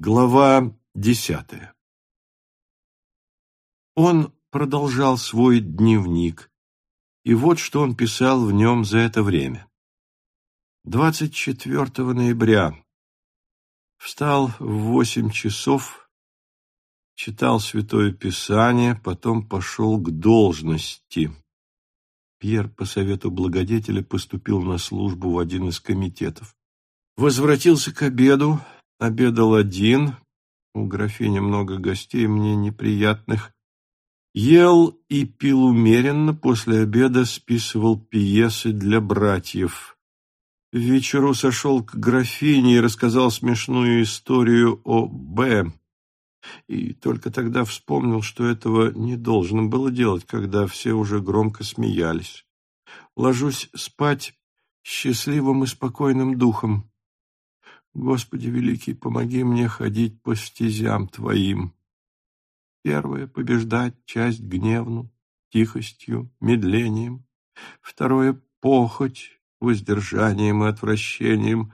Глава десятая Он продолжал свой дневник, и вот что он писал в нем за это время. 24 ноября. Встал в восемь часов, читал Святое Писание, потом пошел к должности. Пьер по совету благодетеля поступил на службу в один из комитетов. Возвратился к обеду, обедал один, у графини много гостей, мне неприятных. Ел и пил умеренно, после обеда списывал пьесы для братьев. Вечеру сошел к графине и рассказал смешную историю о Б. И только тогда вспомнил, что этого не должно было делать, когда все уже громко смеялись. Ложусь спать счастливым и спокойным духом. Господи великий, помоги мне ходить по стезям Твоим. Первое — побеждать часть гневну, тихостью, медлением. Второе — похоть, воздержанием и отвращением.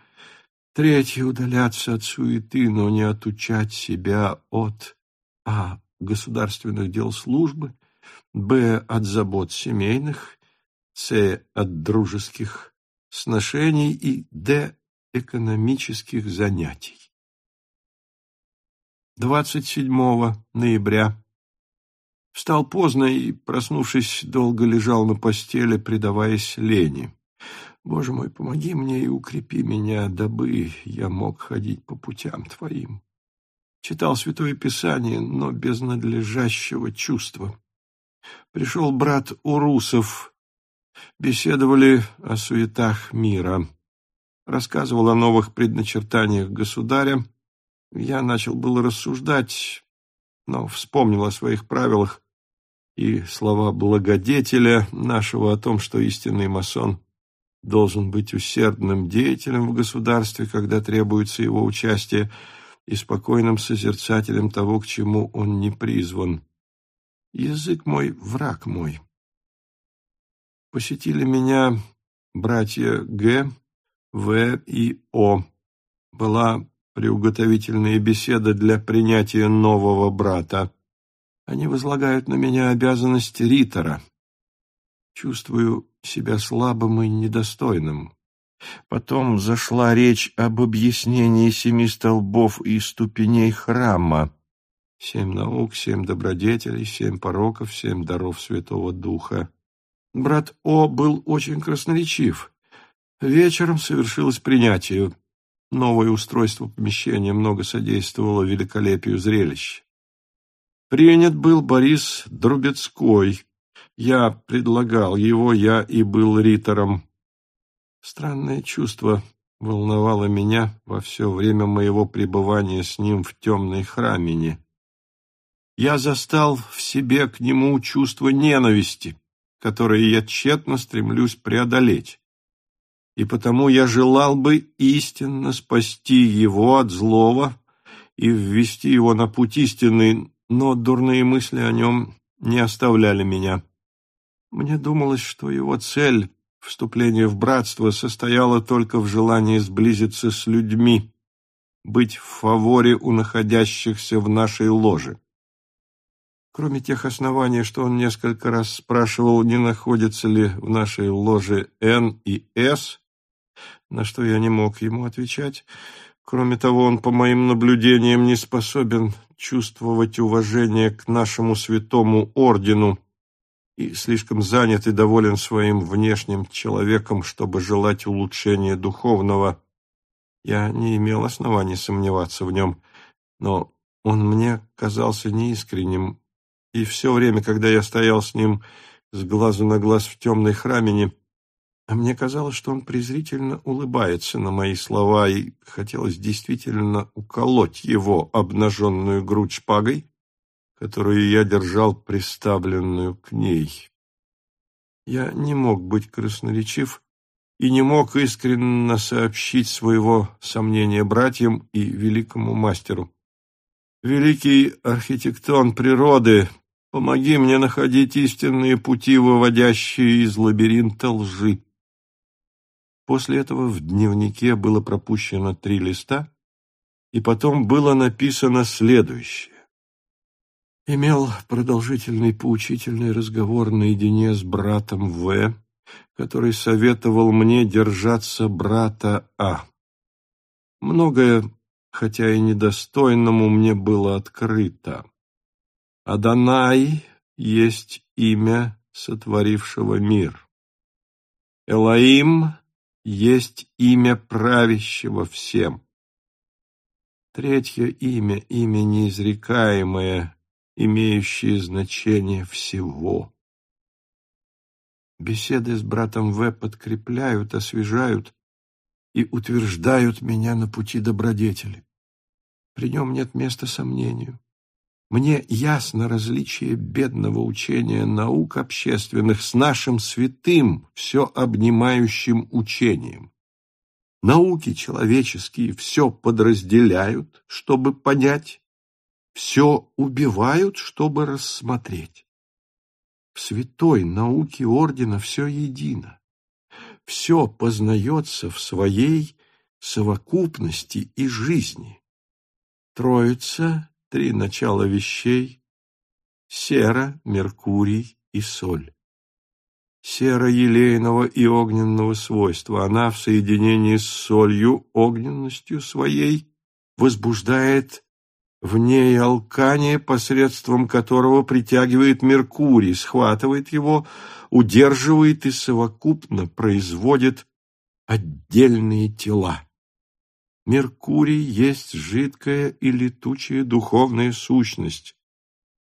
Третье — удаляться от суеты, но не отучать себя от а. государственных дел службы, б. от забот семейных, с. от дружеских сношений и д экономических занятий. 27 ноября. Встал поздно и, проснувшись, долго лежал на постели, предаваясь лени. Боже мой, помоги мне и укрепи меня, дабы я мог ходить по путям Твоим. Читал Святое Писание, но без надлежащего чувства. Пришел брат Урусов. Беседовали о суетах мира рассказывал о новых предначертаниях государя. Я начал было рассуждать, но вспомнил о своих правилах и слова благодетеля нашего о том, что истинный масон должен быть усердным деятелем в государстве, когда требуется его участие, и спокойным созерцателем того, к чему он не призван. Язык мой — враг мой. Посетили меня братья Г., в и О. Была приуготовительная беседа для принятия нового брата. Они возлагают на меня обязанность ритора. Чувствую себя слабым и недостойным. Потом зашла речь об объяснении семи столбов и ступеней храма. Семь наук, семь добродетелей, семь пороков, семь даров Святого Духа. Брат О был очень красноречив. Вечером совершилось принятие. Новое устройство помещения много содействовало великолепию зрелища. Принят был Борис Друбецкой. Я предлагал его, я и был ритором. Странное чувство волновало меня во все время моего пребывания с ним в темной храмине. Я застал в себе к нему чувство ненависти, которое я тщетно стремлюсь преодолеть и потому я желал бы истинно спасти его от злого и ввести его на путь истины, но дурные мысли о нем не оставляли меня. Мне думалось, что его цель, вступление в братство, состояла только в желании сблизиться с людьми, быть в фаворе у находящихся в нашей ложе. Кроме тех оснований, что он несколько раз спрашивал, не находится ли в нашей ложе Н и С, на что я не мог ему отвечать. Кроме того, он, по моим наблюдениям, не способен чувствовать уважение к нашему святому ордену и слишком занят и доволен своим внешним человеком, чтобы желать улучшения духовного. Я не имел оснований сомневаться в нем, но он мне казался неискренним, и все время, когда я стоял с ним с глазу на глаз в темной храмине, а мне казалось, что он презрительно улыбается на мои слова, и хотелось действительно уколоть его обнаженную грудь шпагой, которую я держал приставленную к ней. Я не мог быть красноречив и не мог искренне сообщить своего сомнения братьям и великому мастеру. «Великий архитектон природы, помоги мне находить истинные пути, выводящие из лабиринта лжи». После этого в дневнике было пропущено три листа, и потом было написано следующее. Имел продолжительный поучительный разговор наедине с братом В., который советовал мне держаться брата А. Многое, хотя и недостойному, мне было открыто. Адонай есть имя сотворившего мир. Элаим есть имя правящего всем. Третье имя, имя неизрекаемое, имеющее значение всего. Беседы с братом В подкрепляют, освежают и утверждают меня на пути добродетели. При нем нет места сомнению. Мне ясно различие бедного учения наук общественных с нашим святым, все обнимающим учением. Науки человеческие все подразделяют, чтобы понять, все убивают, чтобы рассмотреть. В святой науке ордена все едино. Все познается в своей совокупности и жизни. Троица — три начала вещей — сера, меркурий и соль. Сера елейного и огненного свойства, она в соединении с солью, огненностью своей, возбуждает в ней алкание, посредством которого притягивает Меркурий, схватывает его, удерживает и совокупно производит отдельные тела. Меркурий есть жидкая и летучая духовная сущность.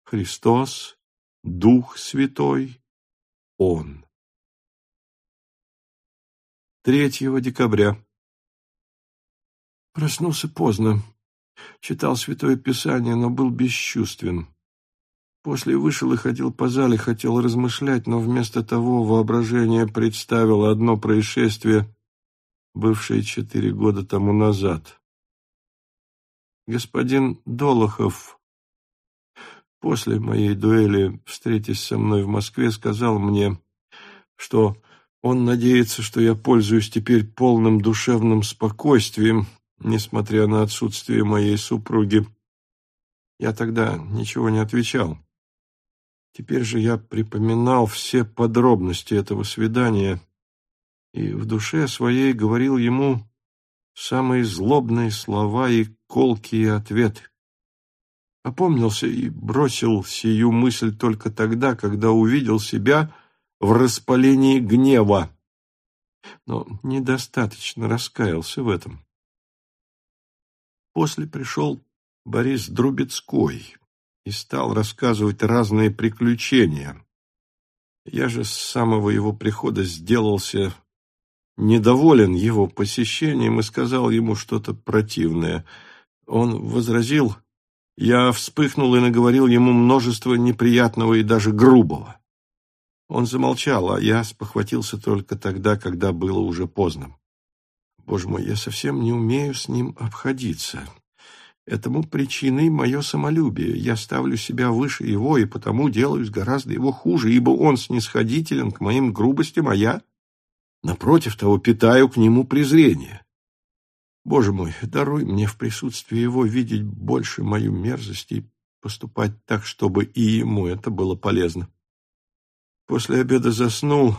Христос, Дух Святой, Он. 3 декабря. Проснулся поздно. Читал Святое Писание, но был бесчувствен. После вышел и ходил по зале, хотел размышлять, но вместо того воображение представило одно происшествие, бывшее четыре года тому назад. Господин Долохов после моей дуэли, встретясь со мной в Москве, сказал мне, что он надеется, что я пользуюсь теперь полным душевным спокойствием несмотря на отсутствие моей супруги. Я тогда ничего не отвечал. Теперь же я припоминал все подробности этого свидания и в душе своей говорил ему самые злобные слова и колкие ответы. Опомнился и бросил сию мысль только тогда, когда увидел себя в распалении гнева, но недостаточно раскаялся в этом. После пришел Борис Друбецкой и стал рассказывать разные приключения. Я же с самого его прихода сделался недоволен его посещением и сказал ему что-то противное. Он возразил, я вспыхнул и наговорил ему множество неприятного и даже грубого. Он замолчал, а я спохватился только тогда, когда было уже поздно. Боже мой, я совсем не умею с ним обходиться. Этому причиной мое самолюбие. Я ставлю себя выше его и потому делаюсь гораздо его хуже, ибо он снисходителен к моим грубостям, а я, напротив того, питаю к нему презрение. Боже мой, даруй мне в присутствии его видеть больше мою мерзость и поступать так, чтобы и ему это было полезно. После обеда заснул,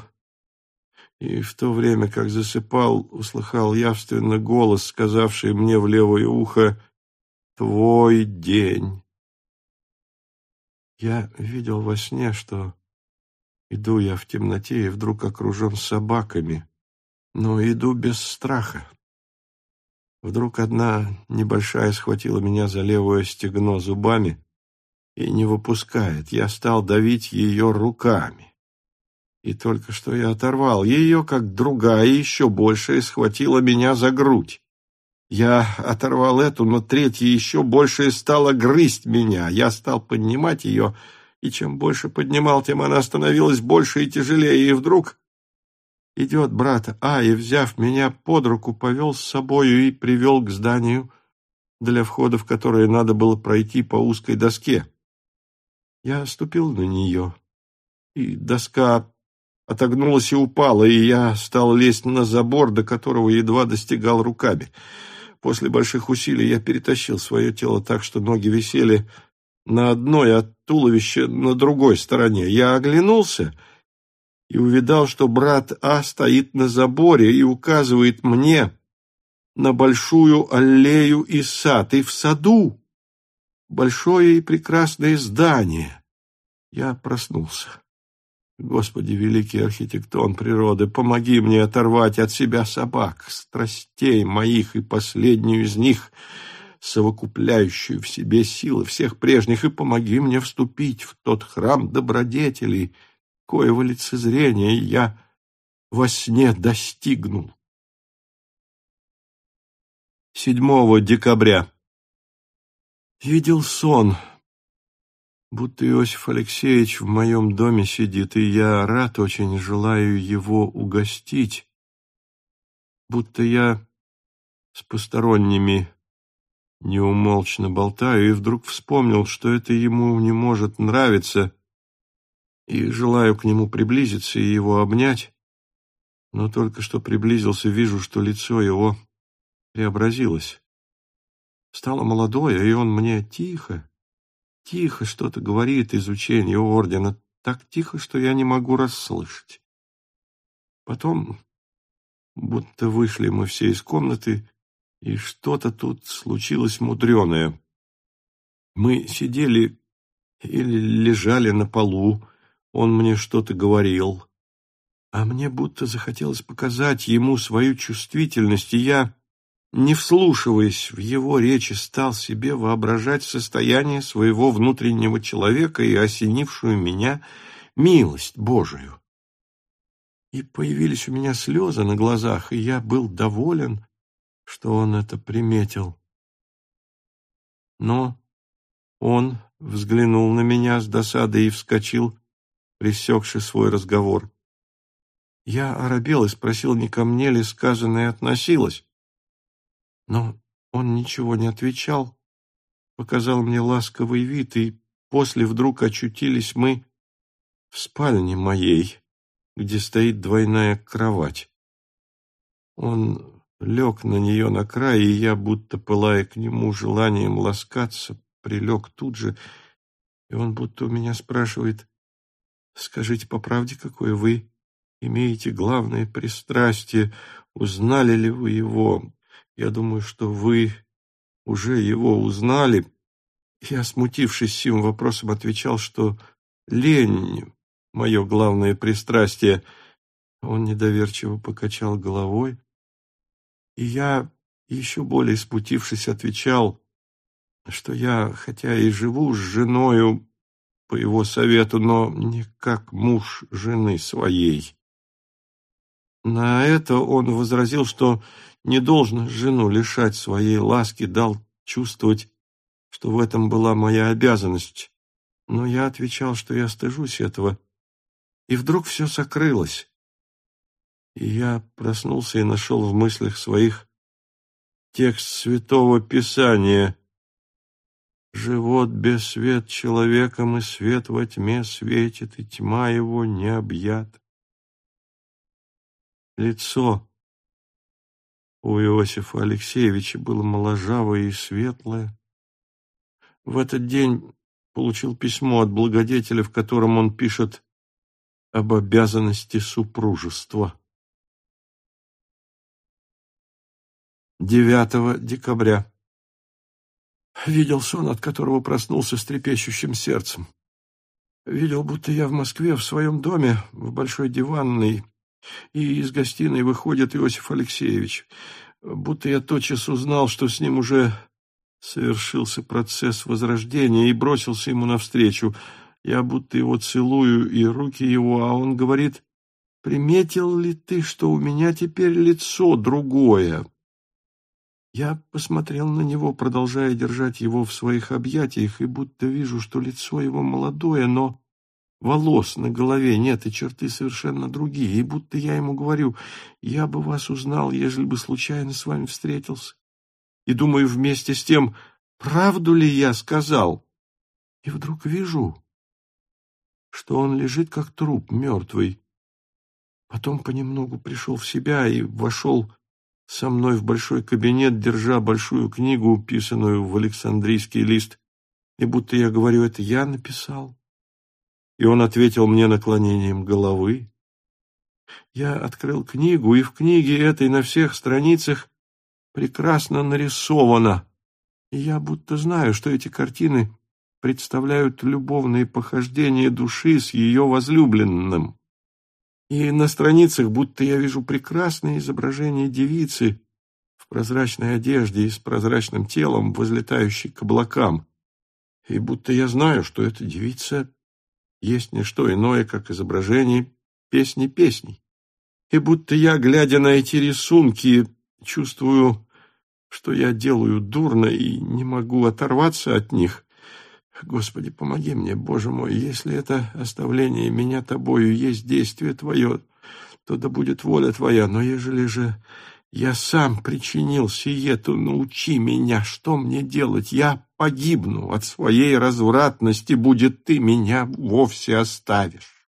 и в то время, как засыпал, услыхал явственно голос, сказавший мне в левое ухо «Твой день». Я видел во сне, что иду я в темноте и вдруг окружен собаками, но иду без страха. Вдруг одна небольшая схватила меня за левое стегно зубами и не выпускает. Я стал давить ее руками. И только что я оторвал ее, как другая, еще большая, схватила меня за грудь. Я оторвал эту, но третья еще большая стала грызть меня. Я стал поднимать ее, и чем больше поднимал, тем она становилась больше и тяжелее. И вдруг идет брат А, и, взяв меня под руку, повел с собою и привел к зданию, для входа в которое надо было пройти по узкой доске. Я ступил на нее, и доска отогнулась и упала, и я стал лезть на забор, до которого едва достигал руками. После больших усилий я перетащил свое тело так, что ноги висели на одной, а туловище на другой стороне. Я оглянулся и увидал, что брат А стоит на заборе и указывает мне на большую аллею и сад, и в саду большое и прекрасное здание. Я проснулся. Господи, великий архитектон природы, помоги мне оторвать от себя собак, страстей моих и последнюю из них, совокупляющую в себе силы всех прежних, и помоги мне вступить в тот храм добродетелей, коего лицезрения я во сне достигнул. 7 декабря. Видел сон, будто Иосиф Алексеевич в моем доме сидит, и я рад очень желаю его угостить, будто я с посторонними неумолчно болтаю, и вдруг вспомнил, что это ему не может нравиться, и желаю к нему приблизиться и его обнять, но только что приблизился, вижу, что лицо его преобразилось. Стало молодое, и он мне тихо, Тихо что-то говорит из учения ордена, так тихо, что я не могу расслышать. Потом, будто вышли мы все из комнаты, и что-то тут случилось мудреное. Мы сидели или лежали на полу, он мне что-то говорил, а мне будто захотелось показать ему свою чувствительность, и я не вслушиваясь в его речи, стал себе воображать состояние своего внутреннего человека и осенившую меня милость Божию. И появились у меня слезы на глазах, и я был доволен, что он это приметил. Но он взглянул на меня с досадой и вскочил, пресекший свой разговор. Я оробел и спросил, не ко мне ли сказанное относилось. Но он ничего не отвечал, показал мне ласковый вид, и после вдруг очутились мы в спальне моей, где стоит двойная кровать. Он лег на нее на край, и я, будто пылая к нему желанием ласкаться, прилег тут же, и он будто у меня спрашивает, «Скажите по правде, какое вы имеете главное пристрастие, узнали ли вы его, я думаю, что вы уже его узнали. Я, смутившись сим вопросом, отвечал, что лень — мое главное пристрастие. Он недоверчиво покачал головой. И я, еще более смутившись, отвечал, что я, хотя и живу с женою по его совету, но не как муж жены своей. На это он возразил, что не должен жену лишать своей ласки, дал чувствовать, что в этом была моя обязанность. Но я отвечал, что я стыжусь этого, и вдруг все сокрылось. Я проснулся и нашел в мыслях своих текст Святого Писания «Живот без свет человеком, и свет во тьме светит, и тьма его не объят». Лицо у Иосифа Алексеевича было моложавое и светлое. В этот день получил письмо от благодетеля, в котором он пишет об обязанности супружества. 9 декабря. Видел сон, от которого проснулся с трепещущим сердцем. Видел, будто я в Москве, в своем доме, в большой диванной, и из гостиной выходит Иосиф Алексеевич. Будто я тотчас узнал, что с ним уже совершился процесс возрождения, и бросился ему навстречу. Я будто его целую, и руки его, а он говорит, «Приметил ли ты, что у меня теперь лицо другое?» Я посмотрел на него, продолжая держать его в своих объятиях, и будто вижу, что лицо его молодое, но волос на голове нет, и черты совершенно другие, и будто я ему говорю, я бы вас узнал, ежели бы случайно с вами встретился. И думаю вместе с тем, правду ли я сказал? И вдруг вижу, что он лежит как труп, мертвый. Потом понемногу пришел в себя и вошел со мной в большой кабинет, держа большую книгу, писанную в Александрийский лист, и будто я говорю, это я написал. И он ответил мне наклонением головы. Я открыл книгу, и в книге этой на всех страницах прекрасно нарисовано. И я будто знаю, что эти картины представляют любовные похождения души с ее возлюбленным. И на страницах будто я вижу прекрасное изображение девицы в прозрачной одежде и с прозрачным телом, возлетающей к облакам. И будто я знаю, что эта девица есть не что иное, как изображение песни песней. И будто я, глядя на эти рисунки, чувствую, что я делаю дурно и не могу оторваться от них. Господи, помоги мне, Боже мой, если это оставление меня Тобою есть действие Твое, то да будет воля Твоя, но ежели же я сам причинил сие, то научи меня, что мне делать. Я погибну от своей развратности, будет Ты меня вовсе оставишь.